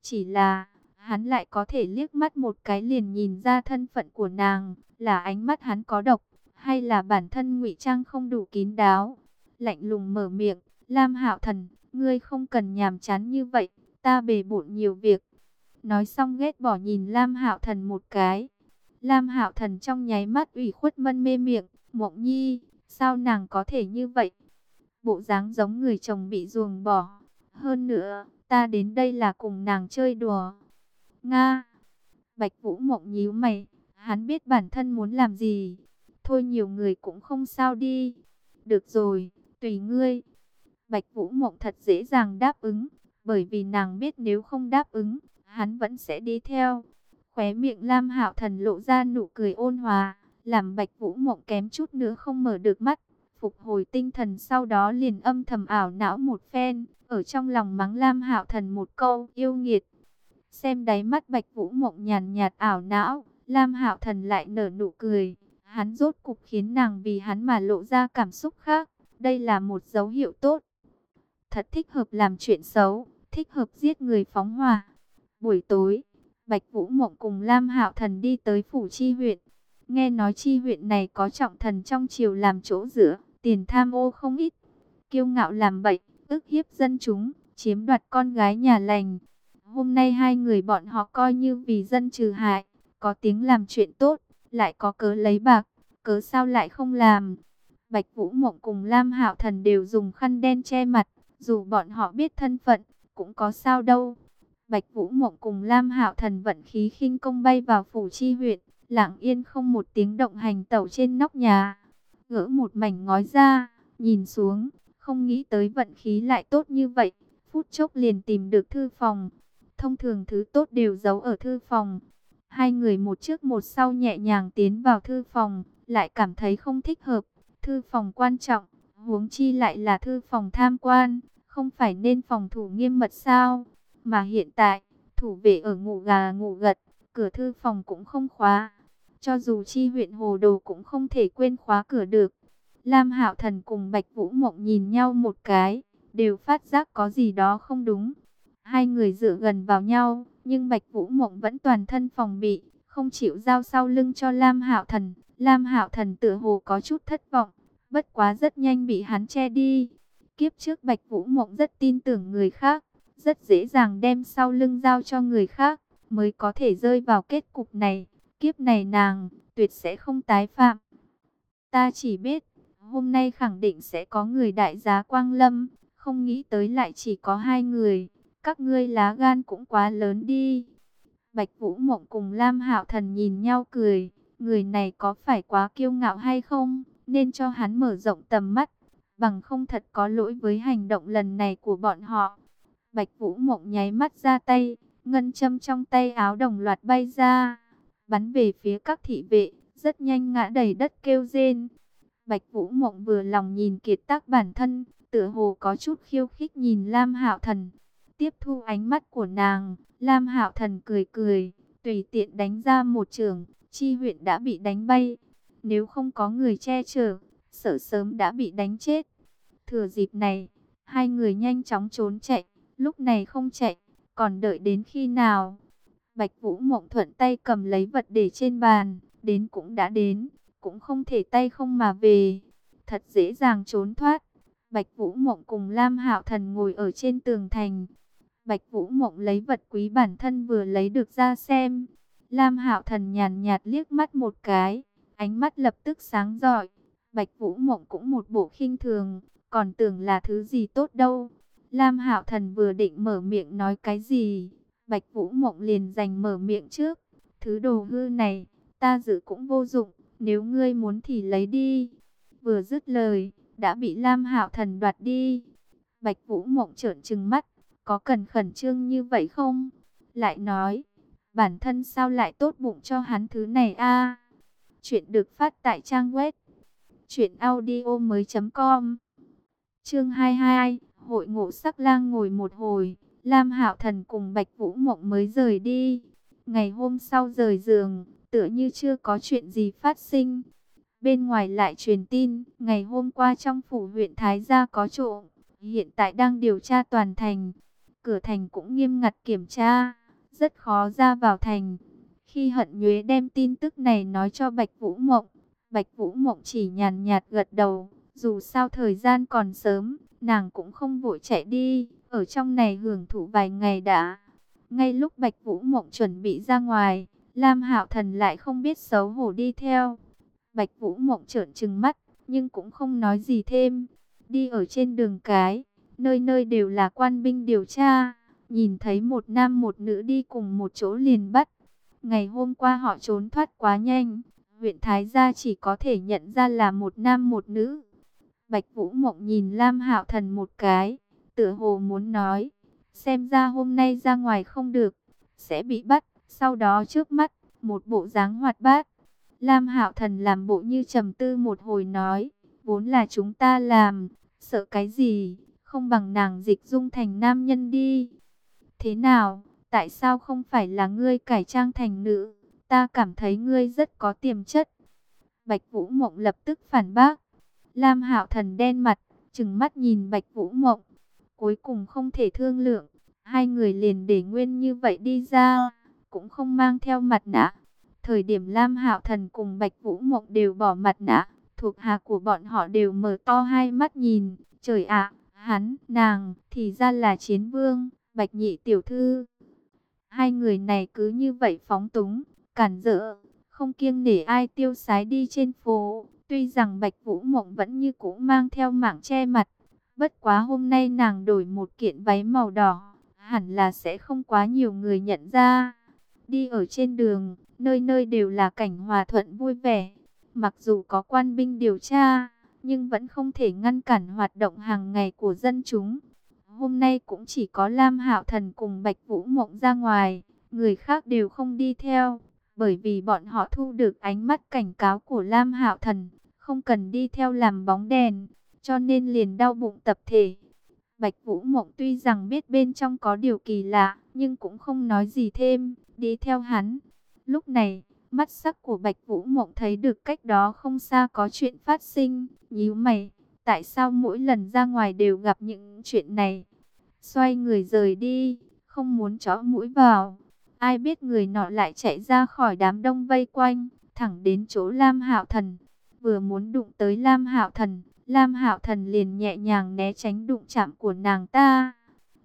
Chỉ là hắn lại có thể liếc mắt một cái liền nhìn ra thân phận của nàng, là ánh mắt hắn có độc, hay là bản thân ngụy trang không đủ kín đáo. Lạnh lùng mở miệng, Lam Hạo Thần, ngươi không cần nhàm chán như vậy, ta bề bộn nhiều việc. Nói xong ghét bỏ nhìn Lam Hạo Thần một cái. Lam Hạo Thần trong nháy mắt ủy khuất mân mê miệng, Mộng Nhi, sao nàng có thể như vậy? Bộ dáng giống người chồng bị ruồng bỏ. Hơn nữa, ta đến đây là cùng nàng chơi đùa. Nga. Bạch Vũ Mộng nhíu mày, hắn biết bản thân muốn làm gì. Thôi nhiều người cũng không sao đi. Được rồi, tùy ngươi. Bạch Vũ Mộng thật dễ dàng đáp ứng, bởi vì nàng biết nếu không đáp ứng, hắn vẫn sẽ đi theo. Khóe miệng Lam Hạo Thần lộ ra nụ cười ôn hòa, làm Bạch Vũ Mộng kém chút nữa không mở được mắt. Phục hồi tinh thần sau đó liền âm thầm ảo não một phen, ở trong lòng mắng Lam Hạo Thần một câu yêu nghiệt. Xem đáy mắt Bạch Vũ Mộng nhàn nhạt ảo não, Lam Hạo Thần lại nở nụ cười. Hắn rốt cục khiến nàng vì hắn mà lộ ra cảm xúc khác, đây là một dấu hiệu tốt. Thật thích hợp làm chuyện xấu, thích hợp giết người phóng hỏa. Buổi tối, Bạch Vũ Mộng cùng Lam Hạo Thần đi tới phủ chi huyện. Nghe nói chi huyện này có trọng thần trong triều làm chỗ dựa, tiền tham ô không ít. Kiêu ngạo làm bậy, ức hiếp dân chúng, chiếm đoạt con gái nhà lành. Hôm nay hai người bọn họ coi như vì dân trừ hại, có tiếng làm chuyện tốt, lại có cớ lấy bạc, cớ sao lại không làm. Bạch Vũ Mộng cùng Lam Hạo Thần đều dùng khăn đen che mặt, dù bọn họ biết thân phận, cũng có sao đâu. Bạch Vũ Mộng cùng Lam Hạo Thần vận khí khinh công bay vào phủ chi huyện, lặng yên không một tiếng động hành tẩu trên nóc nhà. Gỡ một mảnh ngói ra, nhìn xuống, không nghĩ tới vận khí lại tốt như vậy, phút chốc liền tìm được thư phòng. Thông thường thứ tốt đều giấu ở thư phòng. Hai người một trước một sau nhẹ nhàng tiến vào thư phòng, lại cảm thấy không thích hợp. Thư phòng quan trọng, huống chi lại là thư phòng tham quan, không phải nên phòng thủ nghiêm mật sao? Mà hiện tại, thủ vệ ở ngủ gà ngủ gật, cửa thư phòng cũng không khóa. Cho dù chi huyện hồ đồ cũng không thể quên khóa cửa được. Lam Hạo Thần cùng Bạch Vũ Mộng nhìn nhau một cái, đều phát giác có gì đó không đúng. Hai người dựa gần vào nhau, nhưng Bạch Vũ Mộng vẫn toàn thân phòng bị, không chịu giao sau lưng cho Lam Hạo Thần. Lam Hạo Thần tựa hồ có chút thất vọng, bất quá rất nhanh bị hắn che đi. Kiếp trước Bạch Vũ Mộng rất tin tưởng người khác, rất dễ dàng đem sau lưng giao cho người khác, mới có thể rơi vào kết cục này. Kiếp này nàng, tuyệt sẽ không tái phạm. Ta chỉ biết, hôm nay khẳng định sẽ có người đại giá Quang Lâm, không nghĩ tới lại chỉ có hai người. Các ngươi lá gan cũng quá lớn đi. Bạch Vũ Mộng cùng Lam Hạo Thần nhìn nhau cười, người này có phải quá kiêu ngạo hay không, nên cho hắn mở rộng tầm mắt, bằng không thật có lỗi với hành động lần này của bọn họ. Bạch Vũ Mộng nháy mắt ra tay, ngân châm trong tay áo đồng loạt bay ra, bắn về phía các thị vệ, rất nhanh ngã đầy đất kêu rên. Bạch Vũ Mộng vừa lòng nhìn kiệt tác bản thân, tựa hồ có chút khiêu khích nhìn Lam Hạo Thần. Tiếp thu ánh mắt của nàng, Lam Hạo Thần cười cười, tùy tiện đánh ra một trường, chi huyện đã bị đánh bay. Nếu không có người che chở, sợ sớm đã bị đánh chết. Thừa dịp này, hai người nhanh chóng trốn chạy, lúc này không chạy, còn đợi đến khi nào? Bạch Vũ Mộng thuận tay cầm lấy vật để trên bàn, đến cũng đã đến, cũng không thể tay không mà về. Thật dễ dàng trốn thoát. Bạch Vũ Mộng cùng Lam Hạo Thần ngồi ở trên tường thành. Bạch Vũ Mộng lấy vật quý bản thân vừa lấy được ra xem. Lam Hạo Thần nhàn nhạt liếc mắt một cái, ánh mắt lập tức sáng rọi. Bạch Vũ Mộng cũng một bộ khinh thường, còn tưởng là thứ gì tốt đâu. Lam Hạo Thần vừa định mở miệng nói cái gì, Bạch Vũ Mộng liền giành mở miệng trước. Thứ đồ hư này, ta giữ cũng vô dụng, nếu ngươi muốn thì lấy đi. Vừa dứt lời, đã bị Lam Hạo Thần đoạt đi. Bạch Vũ Mộng trợn trừng mắt, có cần khẩn trương như vậy không? Lại nói, bản thân sao lại tốt bụng cho hắn thứ này a? Chuyện được phát tại trang web truyệnaudiomoi.com. Chương 22, hội ngộ sắc lang ngồi một hồi, Lam Hạo Thần cùng Bạch Vũ Mộng mới rời đi. Ngày hôm sau rời giường, tựa như chưa có chuyện gì phát sinh. Bên ngoài lại truyền tin, ngày hôm qua trong phủ huyện Thái Gia có trộm, hiện tại đang điều tra toàn thành. Cửa thành cũng nghiêm ngặt kiểm tra, rất khó ra vào thành. Khi hận nhuế đem tin tức này nói cho Bạch Vũ Mộng, Bạch Vũ Mộng chỉ nhàn nhạt gật đầu, dù sao thời gian còn sớm, nàng cũng không vội chạy đi, ở trong này hưởng thụ vài ngày đã. Ngay lúc Bạch Vũ Mộng chuẩn bị ra ngoài, Lam Hạo Thần lại không biết xấu hổ đi theo. Bạch Vũ Mộng trợn trừng mắt, nhưng cũng không nói gì thêm. Đi ở trên đường cái, nơi nơi đều là quan binh điều tra, nhìn thấy một nam một nữ đi cùng một chỗ liền bắt. Ngày hôm qua họ trốn thoát quá nhanh, huyện Thái Gia chỉ có thể nhận ra là một nam một nữ. Bạch Vũ Mộng nhìn Lam Hạo Thần một cái, tựa hồ muốn nói, xem ra hôm nay ra ngoài không được, sẽ bị bắt. Sau đó trước mắt, một bộ dáng hoạt bát. Lam Hạo Thần làm bộ như trầm tư một hồi nói, vốn là chúng ta làm, sợ cái gì, không bằng nàng dịch dung thành nam nhân đi. Thế nào, tại sao không phải là ngươi cải trang thành nữ? Ta cảm thấy ngươi rất có tiềm chất. Bạch Vũ Mộng lập tức phản bác. Lam Hạo Thần đen mặt, chừng mắt nhìn Bạch Vũ Mộng. Cuối cùng không thể thương lượng, hai người liền để nguyên như vậy đi ra, cũng không mang theo mặt nạ. Thời điểm Lam Hạo Thần cùng Bạch Vũ Mộng đều bỏ mặt nạ, thuộc hạ của bọn họ đều mở to hai mắt nhìn, trời ạ, hắn, nàng, thì ra là chiến vương, Bạch Nhị tiểu thư. Hai người này cứ như vậy phóng túng, cản rỡ, không kiêng nể ai tiêu sái đi trên phố. Tuy rằng Bạch Vũ Mộng vẫn như cũ mang theo mảng che mặt, bất quá hôm nay nàng đổi một kiện váy màu đỏ, hẳn là sẽ không quá nhiều người nhận ra. Đi ở trên đường, nơi nơi đều là cảnh hòa thuận vui vẻ. Mặc dù có quan binh điều tra, nhưng vẫn không thể ngăn cản hoạt động hàng ngày của dân chúng. Hôm nay cũng chỉ có Lam Hạo Thần cùng Bạch Vũ Mộng ra ngoài, người khác đều không đi theo, bởi vì bọn họ thu được ánh mắt cảnh cáo của Lam Hạo Thần, không cần đi theo làm bóng đèn, cho nên liền đau bụng tập thể. Bạch Vũ Mộng tuy rằng biết bên trong có điều kỳ lạ, nhưng cũng không nói gì thêm, đi theo hắn. Lúc này, mắt sắc của Bạch Vũ Mộng thấy được cách đó không xa có chuyện phát sinh, nhíu mày, tại sao mỗi lần ra ngoài đều gặp những chuyện này? Xoay người rời đi, không muốn chó mũi vào. Ai biết người nọ lại chạy ra khỏi đám đông vây quanh, thẳng đến chỗ Lam Hạo Thần. Vừa muốn đụng tới Lam Hạo Thần, Lam Hạo Thần liền nhẹ nhàng né tránh đụng chạm của nàng ta.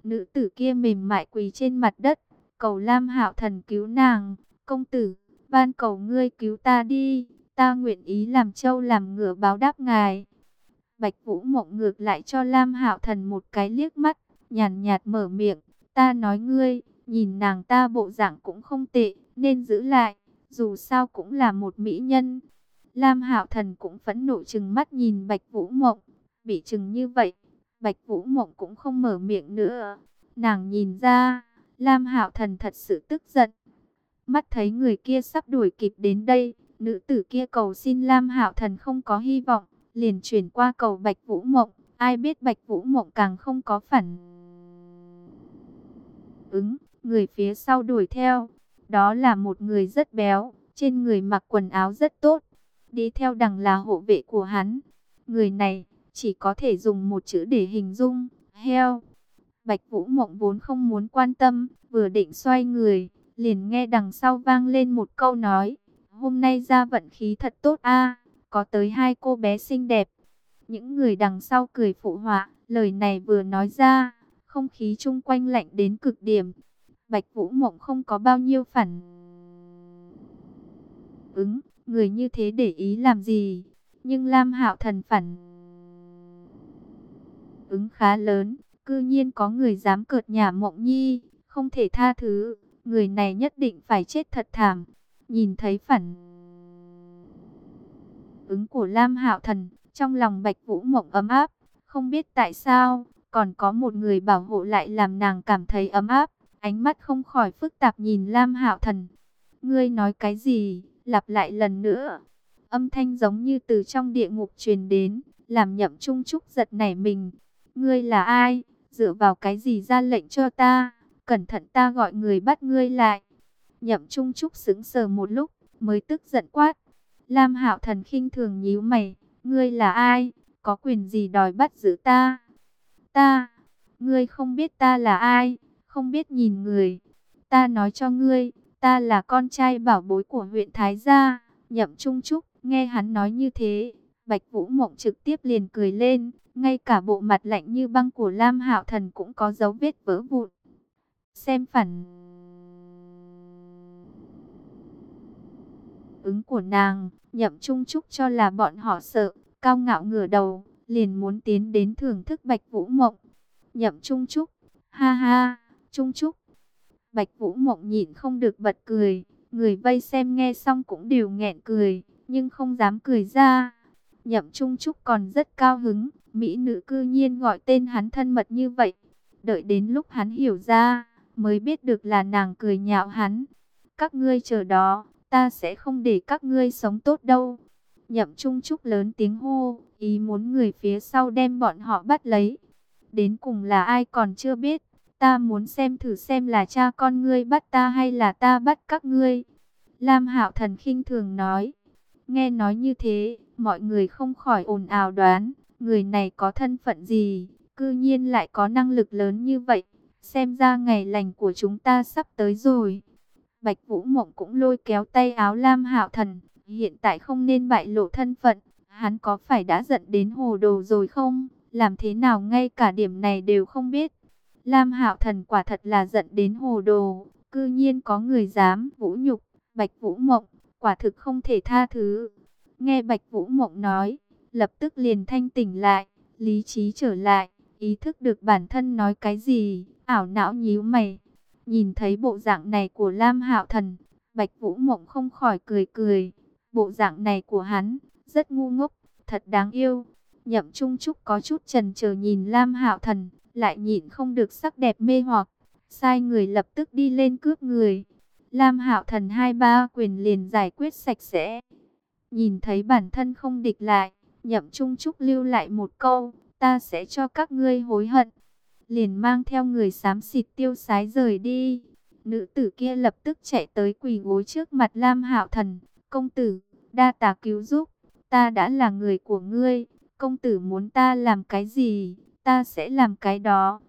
Nữ tử kia mềm mại quỳ trên mặt đất, cầu Lam Hạo Thần cứu nàng, "Công tử, van cầu ngươi cứu ta đi, ta nguyện ý làm trâu làm ngựa báo đáp ngài." Bạch Vũ Mộng ngược lại cho Lam Hạo Thần một cái liếc mắt, nhàn nhạt mở miệng, "Ta nói ngươi, nhìn nàng ta bộ dạng cũng không tệ, nên giữ lại, dù sao cũng là một mỹ nhân." Lam Hạo Thần cũng phẫn nộ chừng mắt nhìn Bạch Vũ Mộng, bị chừng như vậy, Bạch Vũ Mộng cũng không mở miệng nữa. Nàng nhìn ra, Lam Hạo Thần thật sự tức giận. Mắt thấy người kia sắp đuổi kịp đến đây, nữ tử kia cầu xin Lam Hạo Thần không có hy vọng, liền chuyển qua cầu Bạch Vũ Mộng, ai biết Bạch Vũ Mộng càng không có phản ứng, người phía sau đuổi theo, đó là một người rất béo, trên người mặc quần áo rất tốt, Đi theo đằng là hộ vệ của hắn. Người này chỉ có thể dùng một chữ để hình dung, heo. Bạch Vũ Mộng vốn không muốn quan tâm, vừa định xoay người, liền nghe đằng sau vang lên một câu nói. Hôm nay ra vận khí thật tốt a, có tới hai cô bé xinh đẹp. Những người đằng sau cười phụ họa, lời này vừa nói ra, không khí chung quanh lạnh đến cực điểm. Bạch Vũ Mộng không có bao nhiêu phản ứng, người như thế để ý làm gì? Nhưng Lam Hạo Thần phản ứng khá lớn, cư nhiên có người dám cợt nhà Mộng Nhi, không thể tha thứ, người này nhất định phải chết thật thảm. Nhìn thấy phản ứng của Lam Hạo Thần, trong lòng Bạch Vũ Mộng ấm áp, không biết tại sao, còn có một người bảo hộ lại làm nàng cảm thấy ấm áp, ánh mắt không khỏi phức tạp nhìn Lam Hạo Thần. Ngươi nói cái gì? lặp lại lần nữa. Âm thanh giống như từ trong địa ngục truyền đến, làm nhậm trung trúc giật nảy mình. Ngươi là ai? Dựa vào cái gì ra lệnh cho ta? Cẩn thận ta gọi người bắt ngươi lại. Nhậm trung trúc sững sờ một lúc, mới tức giận quát. Lam hạo thần khinh thường nhíu mày. Ngươi là ai? Có quyền gì đòi bắt giữ ta? Ta? Ngươi không biết ta là ai? Không biết nhìn người. Ta nói cho ngươi, ta là con trai bảo bối của huyện Thái Gia, nhậm trung trúc, nghe hắn nói như thế, Bạch Vũ Mộng trực tiếp liền cười lên, ngay cả bộ mặt lạnh như băng của Lam Hạo Thần cũng có dấu vết vỡ vụn. Xem phản ứng của nàng, nhậm trung trúc cho là bọn họ sợ, cao ngạo ngửa đầu, liền muốn tiến đến thưởng thức Bạch Vũ Mộng. Nhậm trung trúc, ha ha, trung trúc, Bạch Vũ Mộng nhịn không được bật cười, người vây xem nghe xong cũng đều nghẹn cười, nhưng không dám cười ra. Nhậm Trung Trúc còn rất cao hứng, mỹ nữ cư nhiên gọi tên hắn thân mật như vậy. Đợi đến lúc hắn hiểu ra, mới biết được là nàng cười nhạo hắn. Các ngươi chờ đó, ta sẽ không để các ngươi sống tốt đâu. Nhậm Trung Trúc lớn tiếng hô, ý muốn người phía sau đem bọn họ bắt lấy. Đến cùng là ai còn chưa biết. Ta muốn xem thử xem là cha con ngươi bắt ta hay là ta bắt các ngươi. Lam Hạo Thần khinh thường nói. Nghe nói như thế, mọi người không khỏi ồn ào đoán. người này có thân phận gì, cư nhiên lại có năng lực lớn như vậy. Xem ra ngày lành của chúng ta sắp tới rồi. Bạch Vũ Mộng cũng lôi kéo tay áo Lam Hạo Thần, hiện tại không nên bại lộ thân phận, hắn có phải đã giận đến hồ đồ rồi không? Làm thế nào ngay cả điểm này đều không biết. Lam Hạo Thần quả thật là giận đến hồ đồ, cư nhiên có người dám vũ nhục Bạch Vũ Mộng, quả thực không thể tha thứ. Nghe Bạch Vũ Mộng nói, lập tức liền thanh tỉnh lại, lý trí trở lại, ý thức được bản thân nói cái gì, ảo não nhíu mày. Nhìn thấy bộ dạng này của Lam Hạo Thần, Bạch Vũ Mộng không khỏi cười cười. Bộ dạng này của hắn, rất ngu ngốc, thật đáng yêu. Nhậm Trung Trúc có chút chần chờ nhìn Lam Hạo Thần, lại nhịn không được sắc đẹp mê hoặc, sai người lập tức đi lên cướp người. Lam Hạo Thần hai ba quyền liền giải quyết sạch sẽ. Nhìn thấy bản thân không địch lại, Nhậm Trung Trúc lưu lại một câu, ta sẽ cho các ngươi hối hận. Liền mang theo người xám xịt tiêu sái rời đi. Nữ tử kia lập tức chạy tới quỳ gối trước mặt Lam Hạo Thần, công tử, đa tà cứu giúp, ta đã là người của ngươi, công tử muốn ta làm cái gì, ta sẽ làm cái đó.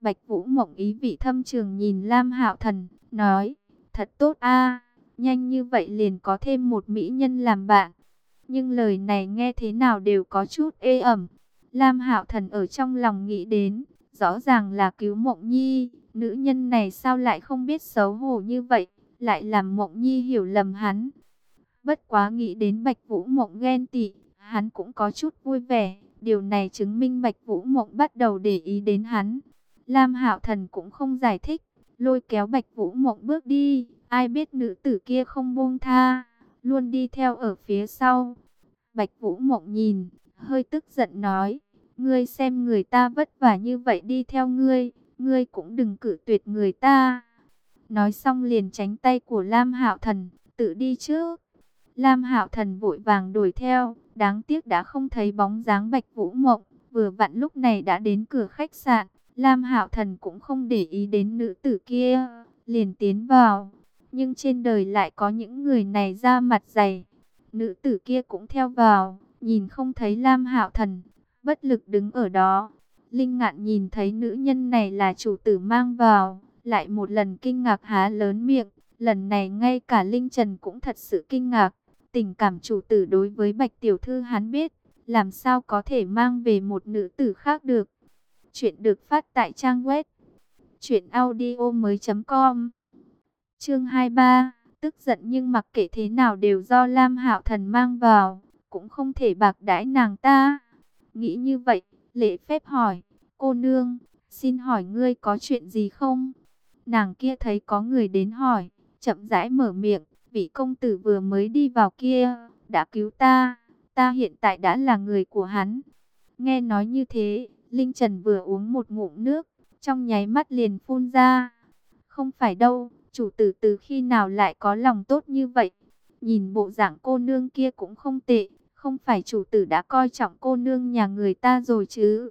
Bạch Vũ Mộng ý vị thâm trường nhìn Lam Hạo Thần, nói, thật tốt a, nhanh như vậy liền có thêm một mỹ nhân làm bạn. Nhưng lời này nghe thế nào đều có chút ê ẩm. Lam Hạo Thần ở trong lòng nghĩ đến, rõ ràng là cứu Mộng Nhi, nữ nhân này sao lại không biết xấu hổ như vậy, lại làm Mộng Nhi hiểu lầm hắn. Bất quá nghĩ đến Bạch Vũ Mộng ghen tị, hắn cũng có chút vui vẻ. Điều này chứng minh Bạch Vũ Mộng bắt đầu để ý đến hắn. Lam Hạo Thần cũng không giải thích, lôi kéo Bạch Vũ Mộng bước đi. Ai biết nữ tử kia không buông tha, luôn đi theo ở phía sau. Bạch Vũ Mộng nhìn, hơi tức giận nói, ngươi xem người ta vất vả như vậy đi theo ngươi, ngươi cũng đừng cử tuyệt người ta. Nói xong liền tránh tay của Lam Hạo Thần, tự đi trước. Lam Hạo Thần vội vàng đuổi theo, đáng tiếc đã không thấy bóng dáng Bạch Vũ Mộng, vừa vặn lúc này đã đến cửa khách sạn, Lam Hạo Thần cũng không để ý đến nữ tử kia, liền tiến vào. Nhưng trên đời lại có những người này ra mặt dày. Nữ tử kia cũng theo vào, nhìn không thấy Lam Hạo Thần, bất lực đứng ở đó. Linh Ngạn nhìn thấy nữ nhân này là chủ tử mang vào, lại một lần kinh ngạc há lớn miệng, lần này ngay cả Linh Trần cũng thật sự kinh ngạc. Tình cảm chủ tử đối với Bạch Tiểu Thư hắn biết, làm sao có thể mang về một nữ tử khác được. Chuyện được phát tại trang web truyệnaudiomoi.com. Chương 23, tức giận nhưng mặc kệ thế nào đều do Lam Hạo Thần mang vào, cũng không thể bạc đãi nàng ta. Nghĩ như vậy, lễ phép hỏi, cô nương, xin hỏi ngươi có chuyện gì không? Nàng kia thấy có người đến hỏi, chậm rãi mở miệng, vị công tử vừa mới đi vào kia, đã cứu ta, ta hiện tại đã là người của hắn. Nghe nói như thế, Linh Trần vừa uống một ngụm nước, trong nháy mắt liền phun ra. Không phải đâu, chủ tử từ khi nào lại có lòng tốt như vậy? Nhìn bộ dạng cô nương kia cũng không tệ, không phải chủ tử đã coi trọng cô nương nhà người ta rồi chứ?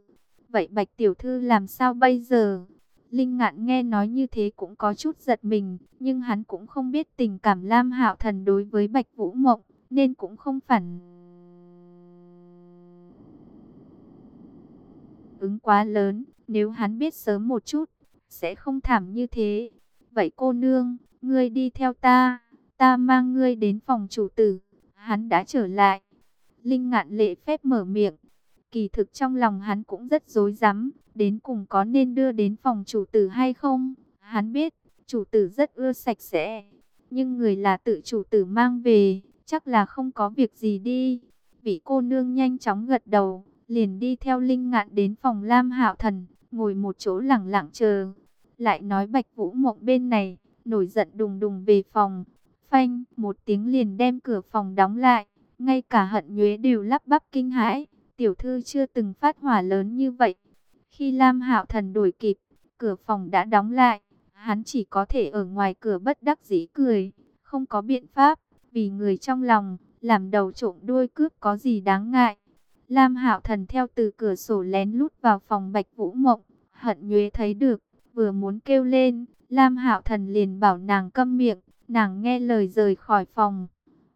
Vậy Bạch Tiểu Thư làm sao bây giờ? Linh Ngạn nghe nói như thế cũng có chút giật mình, nhưng hắn cũng không biết tình cảm Lam Hạo Thần đối với Bạch Vũ Mộng, nên cũng không phản ứng quá lớn. Nếu hắn biết sớm một chút, sẽ không thảm như thế. Vậy cô nương, ngươi đi theo ta, ta mang ngươi đến phòng chủ tử. Hắn đã trở lại. Linh ngạn lệ phép mở miệng. Kỳ thực trong lòng hắn cũng rất dối rắm đến cùng có nên đưa đến phòng chủ tử hay không. Hắn biết, chủ tử rất ưa sạch sẽ, nhưng người là tự chủ tử mang về, chắc là không có việc gì đi. Vị cô nương nhanh chóng gật đầu, liền đi theo Linh Ngạn đến phòng Lam Hạo Thần, ngồi một chỗ lẳng lặng chờ. Lại nói Bạch Vũ Mộng bên này, nổi giận đùng đùng về phòng, phanh, một tiếng liền đem cửa phòng đóng lại, ngay cả hận nhuế đều lắp bắp kinh hãi, tiểu thư chưa từng phát hỏa lớn như vậy. Khi Lam Hạo Thần đuổi kịp, cửa phòng đã đóng lại, hắn chỉ có thể ở ngoài cửa bất đắc dĩ cười, không có biện pháp, vì người trong lòng, làm đầu trộm đuôi cướp có gì đáng ngại. Lam Hạo Thần theo từ cửa sổ lén lút vào phòng Bạch Vũ Mộng, hận nhuế thấy được, vừa muốn kêu lên, Lam Hạo Thần liền bảo nàng câm miệng, nàng nghe lời rời khỏi phòng.